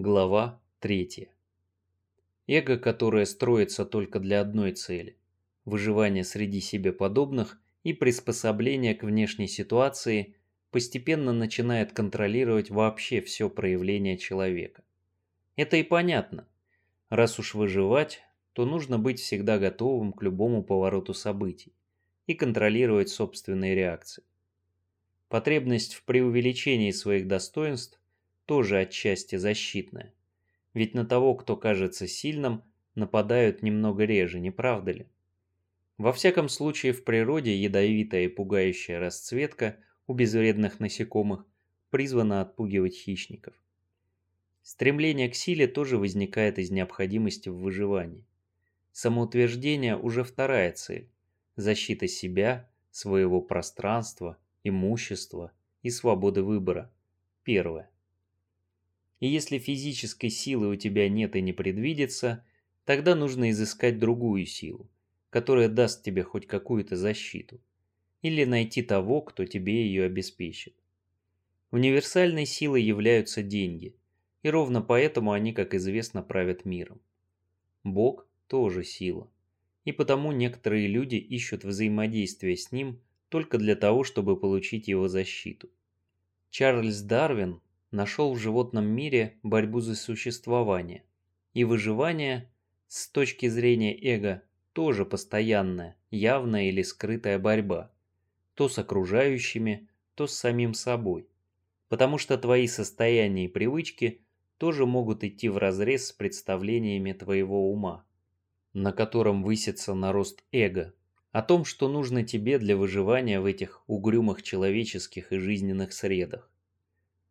Глава 3. Эго, которое строится только для одной цели – выживания среди себе подобных и приспособления к внешней ситуации, постепенно начинает контролировать вообще все проявление человека. Это и понятно. Раз уж выживать, то нужно быть всегда готовым к любому повороту событий и контролировать собственные реакции. Потребность в преувеличении своих достоинств тоже отчасти защитная. Ведь на того, кто кажется сильным, нападают немного реже, не правда ли? Во всяком случае, в природе ядовитая и пугающая расцветка у безвредных насекомых призвана отпугивать хищников. Стремление к силе тоже возникает из необходимости в выживании. Самоутверждение уже вторая цель – защита себя, своего пространства, имущества и свободы выбора – первая. И если физической силы у тебя нет и не предвидится, тогда нужно изыскать другую силу, которая даст тебе хоть какую-то защиту. Или найти того, кто тебе ее обеспечит. Универсальной силой являются деньги, и ровно поэтому они, как известно, правят миром. Бог тоже сила, и потому некоторые люди ищут взаимодействия с ним только для того, чтобы получить его защиту. Чарльз Дарвин нашел в животном мире борьбу за существование. И выживание, с точки зрения эго, тоже постоянная, явная или скрытая борьба. То с окружающими, то с самим собой. Потому что твои состояния и привычки тоже могут идти вразрез с представлениями твоего ума, на котором высится нарост эго, о том, что нужно тебе для выживания в этих угрюмых человеческих и жизненных средах.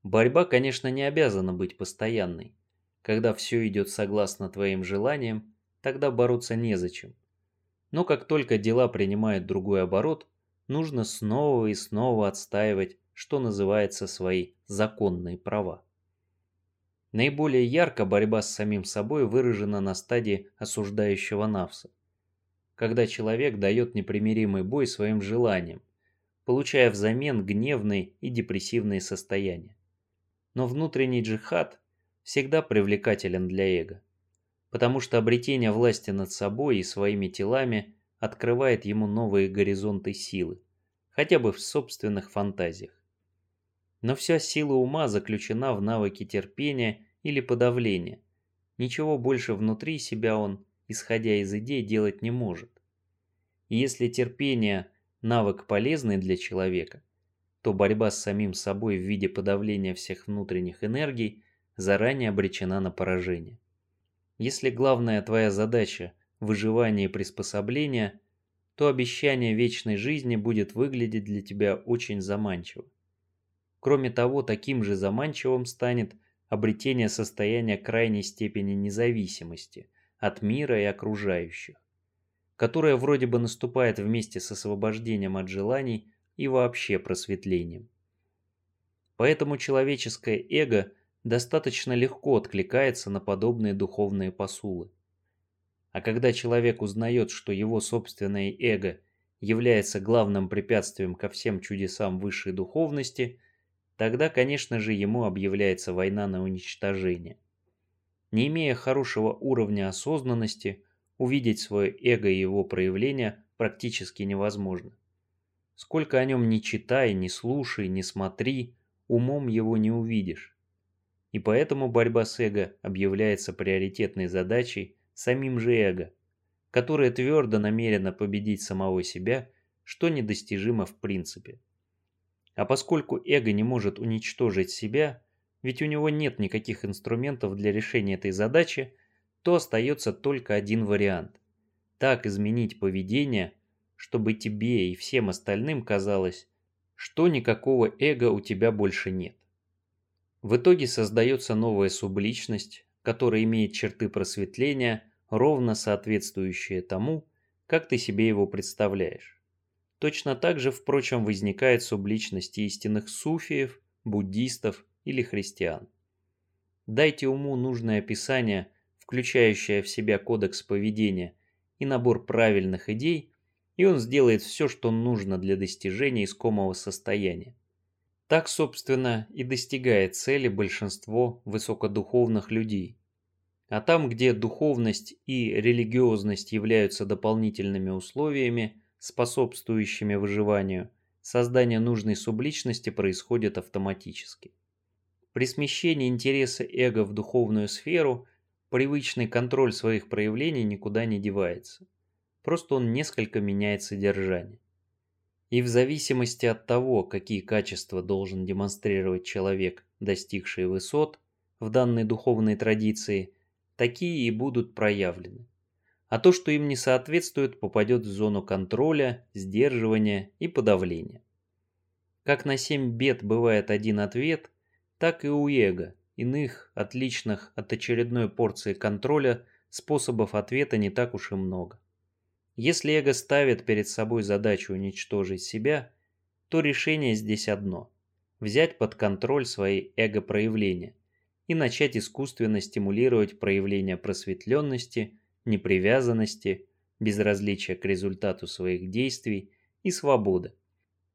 Борьба, конечно, не обязана быть постоянной. Когда все идет согласно твоим желаниям, тогда бороться незачем. Но как только дела принимают другой оборот, нужно снова и снова отстаивать, что называется, свои законные права. Наиболее ярко борьба с самим собой выражена на стадии осуждающего навса, когда человек дает непримиримый бой своим желаниям, получая взамен гневные и депрессивные состояния но внутренний джихад всегда привлекателен для эго, потому что обретение власти над собой и своими телами открывает ему новые горизонты силы, хотя бы в собственных фантазиях. Но вся сила ума заключена в навыке терпения или подавления. Ничего больше внутри себя он, исходя из идей, делать не может. И если терпение – навык полезный для человека, то борьба с самим собой в виде подавления всех внутренних энергий заранее обречена на поражение. Если главная твоя задача – выживание и приспособление, то обещание вечной жизни будет выглядеть для тебя очень заманчиво. Кроме того, таким же заманчивым станет обретение состояния крайней степени независимости от мира и окружающих, которое вроде бы наступает вместе с освобождением от желаний и вообще просветлением. Поэтому человеческое эго достаточно легко откликается на подобные духовные посулы. А когда человек узнает, что его собственное эго является главным препятствием ко всем чудесам высшей духовности, тогда, конечно же, ему объявляется война на уничтожение. Не имея хорошего уровня осознанности, увидеть свое эго и его проявления практически невозможно. Сколько о нем ни читай, ни слушай, ни смотри, умом его не увидишь. И поэтому борьба с эго объявляется приоритетной задачей самим же эго, которое твердо намерено победить самого себя, что недостижимо в принципе. А поскольку эго не может уничтожить себя, ведь у него нет никаких инструментов для решения этой задачи, то остается только один вариант. Так изменить поведение, чтобы тебе и всем остальным казалось, что никакого эго у тебя больше нет. В итоге создается новая субличность, которая имеет черты просветления, ровно соответствующие тому, как ты себе его представляешь. Точно так же, впрочем, возникает субличность истинных суфиев, буддистов или христиан. Дайте уму нужное описание, включающее в себя кодекс поведения и набор правильных идей, и он сделает все, что нужно для достижения искомого состояния. Так, собственно, и достигает цели большинство высокодуховных людей. А там, где духовность и религиозность являются дополнительными условиями, способствующими выживанию, создание нужной субличности происходит автоматически. При смещении интереса эго в духовную сферу привычный контроль своих проявлений никуда не девается. Просто он несколько меняет содержание. И в зависимости от того, какие качества должен демонстрировать человек, достигший высот в данной духовной традиции, такие и будут проявлены. А то, что им не соответствует, попадет в зону контроля, сдерживания и подавления. Как на семь бед бывает один ответ, так и у эго, иных, отличных от очередной порции контроля, способов ответа не так уж и много. Если эго ставит перед собой задачу уничтожить себя, то решение здесь одно – взять под контроль свои эго-проявления и начать искусственно стимулировать проявление просветленности, непривязанности, безразличия к результату своих действий и свободы.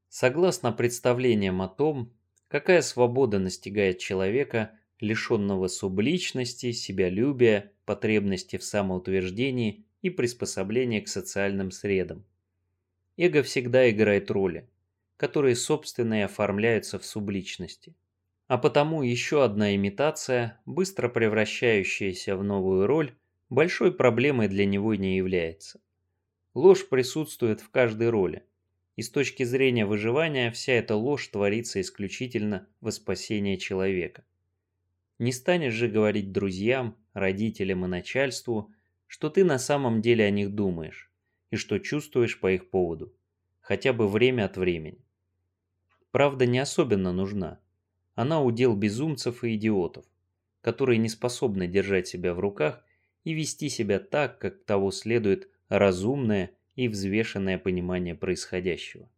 Согласно представлениям о том, какая свобода настигает человека, лишенного субличности, себялюбия, потребности в самоутверждении и приспособления к социальным средам. Эго всегда играет роли, которые собственно и оформляются в субличности. А потому еще одна имитация, быстро превращающаяся в новую роль, большой проблемой для него не является. Ложь присутствует в каждой роли, и с точки зрения выживания вся эта ложь творится исключительно во спасение человека. Не станешь же говорить друзьям, родителям и начальству, что ты на самом деле о них думаешь и что чувствуешь по их поводу, хотя бы время от времени. Правда не особенно нужна. Она удел безумцев и идиотов, которые не способны держать себя в руках и вести себя так, как того следует разумное и взвешенное понимание происходящего.